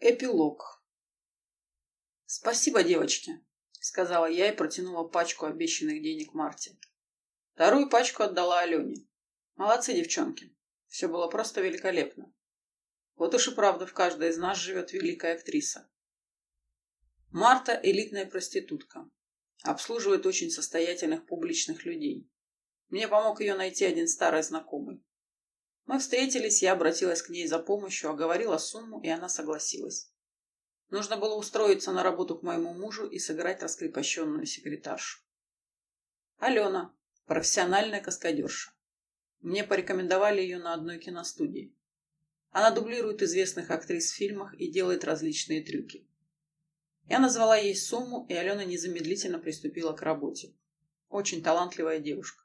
Эпилог. «Спасибо, девочки», — сказала я и протянула пачку обещанных денег Марте. Вторую пачку отдала Алене. Молодцы, девчонки. Все было просто великолепно. Вот уж и правда в каждой из нас живет великая актриса. Марта – элитная проститутка. Обслуживает очень состоятельных публичных людей. Мне помог ее найти один старый знакомый. Мы встретились, я обратилась к ней за помощью, оговорила сумму, и она согласилась. Нужно было устроиться на работу к моему мужу и сыграть раскрепощенную секретаршу. Алена, профессиональная каскадерша. Мне порекомендовали ее на одной киностудии. Она дублирует известных актрис в фильмах и делает различные трюки. Я назвала ей сумму, и Алена незамедлительно приступила к работе. Очень талантливая девушка.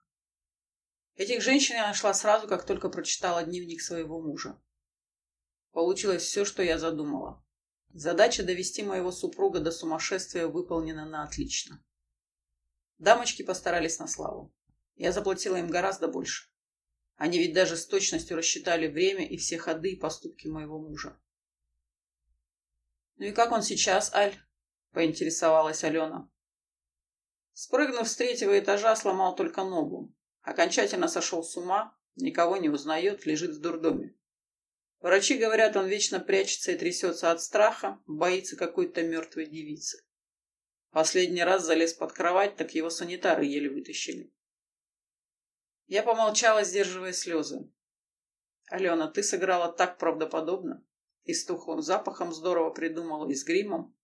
Этих женщин я нашла сразу, как только прочитала дневник своего мужа. Получилось все, что я задумала. Задача довести моего супруга до сумасшествия выполнена на отлично. Дамочки постарались на славу. Я заплатила им гораздо больше. Они ведь даже с точностью рассчитали время и все ходы и поступки моего мужа. «Ну и как он сейчас, Аль?» – поинтересовалась Алена. Спрыгнув с третьего этажа, сломал только ногу. Окончательно сошел с ума, никого не узнает, лежит в дурдоме. Врачи говорят, он вечно прячется и трясется от страха, боится какой-то мертвой девицы. Последний раз залез под кровать, так его санитары еле вытащили. Я помолчала, сдерживая слезы. «Алена, ты сыграла так правдоподобно. И с тухлым запахом здорово придумала, и с гримом.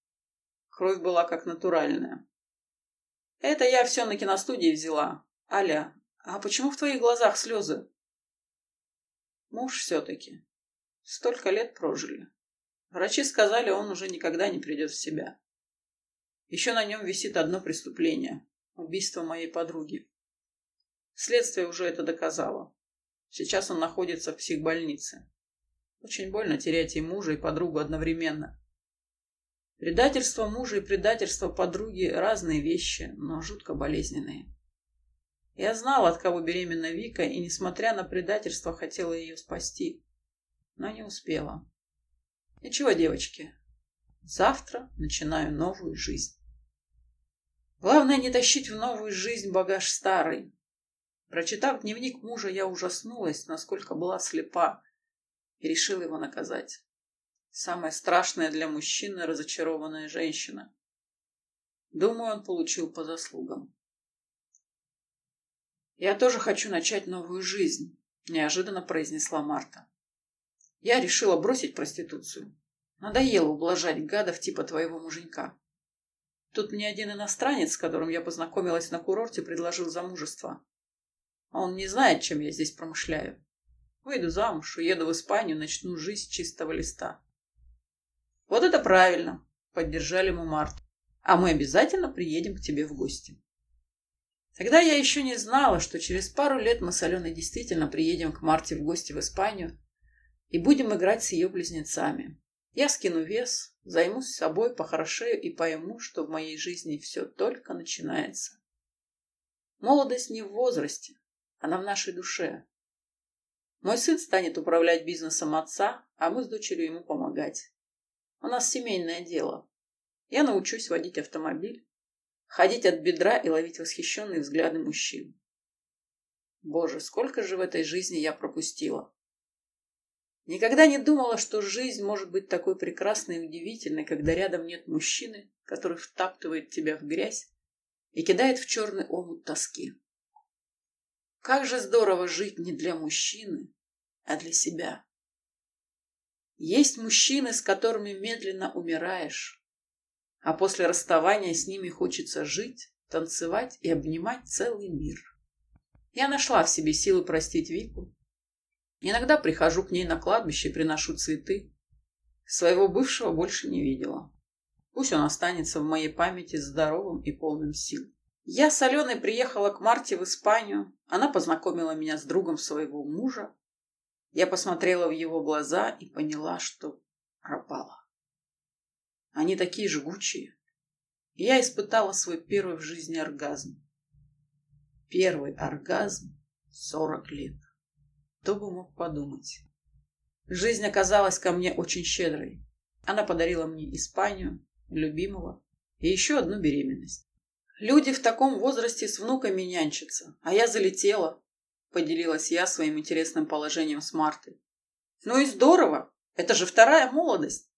Кровь была как натуральная. Это я все на киностудии взяла. Аля, а почему в твоих глазах слезы? Муж все-таки. Столько лет прожили. Врачи сказали, он уже никогда не придет в себя. Еще на нем висит одно преступление – убийство моей подруги. Следствие уже это доказало. Сейчас он находится в психбольнице. Очень больно терять и мужа, и подругу одновременно. Предательство мужа и предательство подруги – разные вещи, но жутко болезненные. Я знала, от кого беременна Вика, и, несмотря на предательство, хотела ее спасти. Но не успела. Ничего, девочки. Завтра начинаю новую жизнь. Главное не тащить в новую жизнь багаж старый. Прочитав дневник мужа, я ужаснулась, насколько была слепа, и решила его наказать. Самое страшное для мужчины – разочарованная женщина. Думаю, он получил по заслугам. «Я тоже хочу начать новую жизнь», – неожиданно произнесла Марта. «Я решила бросить проституцию. Надоело ублажать гадов типа твоего муженька. Тут мне один иностранец, с которым я познакомилась на курорте, предложил замужество. Он не знает, чем я здесь промышляю. Выйду замуж, уеду в Испанию, начну жизнь с чистого листа». «Вот это правильно», – поддержали мы Марту. «А мы обязательно приедем к тебе в гости». Тогда я еще не знала, что через пару лет мы с Аленой действительно приедем к Марте в гости в Испанию и будем играть с ее близнецами. Я скину вес, займусь собой, похорошею и пойму, что в моей жизни все только начинается. Молодость не в возрасте, она в нашей душе. Мой сын станет управлять бизнесом отца, а мы с дочерью ему помогать. У нас семейное дело. Я научусь водить автомобиль, ходить от бедра и ловить восхищенные взгляды мужчин. Боже, сколько же в этой жизни я пропустила. Никогда не думала, что жизнь может быть такой прекрасной и удивительной, когда рядом нет мужчины, который втаптывает тебя в грязь и кидает в черный омут тоски. Как же здорово жить не для мужчины, а для себя. Есть мужчины, с которыми медленно умираешь, а после расставания с ними хочется жить, танцевать и обнимать целый мир. Я нашла в себе силы простить Вику. Иногда прихожу к ней на кладбище и приношу цветы. Своего бывшего больше не видела. Пусть он останется в моей памяти здоровым и полным сил. Я с Аленой приехала к Марте в Испанию. Она познакомила меня с другом своего мужа. Я посмотрела в его глаза и поняла, что пропала. Они такие жгучие. Я испытала свой первый в жизни оргазм. Первый оргазм сорок лет. Кто бы мог подумать. Жизнь оказалась ко мне очень щедрой. Она подарила мне Испанию, любимого и еще одну беременность. Люди в таком возрасте с внуками нянчатся, а я залетела, поделилась я своим интересным положением с Мартой. Ну и здорово, это же вторая молодость.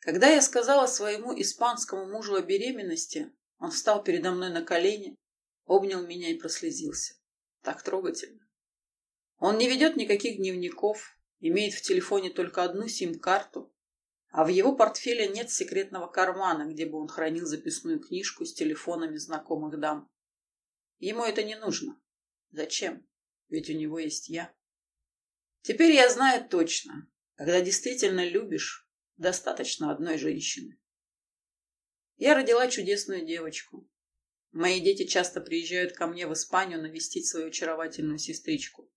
Когда я сказала своему испанскому мужу о беременности, он встал передо мной на колени, обнял меня и прослезился. Так трогательно. Он не ведет никаких дневников, имеет в телефоне только одну сим-карту, а в его портфеле нет секретного кармана, где бы он хранил записную книжку с телефонами знакомых дам. Ему это не нужно. Зачем? Ведь у него есть я. Теперь я знаю точно, когда действительно любишь, достаточно одной женщины. Я родила чудесную девочку. Мои дети часто приезжают ко мне в Испанию навестить свою очаровательную сестричку.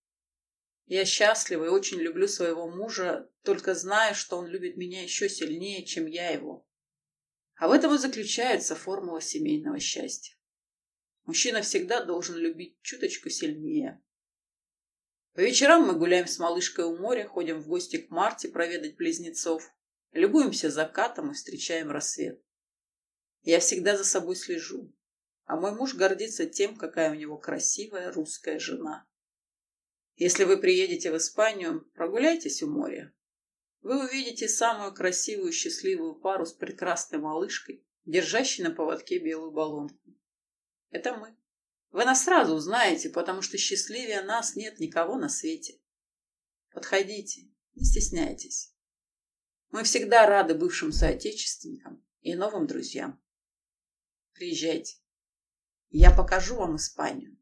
Я счастлива и очень люблю своего мужа, только знаю, что он любит меня еще сильнее, чем я его. А в этом и заключается формула семейного счастья. Мужчина всегда должен любить чуточку сильнее. По вечерам мы гуляем с малышкой у моря, ходим в гости к Марте проведать близнецов, любуемся закатом и встречаем рассвет. Я всегда за собой слежу, а мой муж гордится тем, какая у него красивая русская жена. Если вы приедете в Испанию, прогуляйтесь у моря. Вы увидите самую красивую счастливую пару с прекрасной малышкой, держащей на поводке белую баллонку. Это мы. Вы нас сразу узнаете, потому что счастливее нас нет никого на свете. Подходите, не стесняйтесь. Мы всегда рады бывшим соотечественникам и новым друзьям. Приезжайте. Я покажу вам Испанию.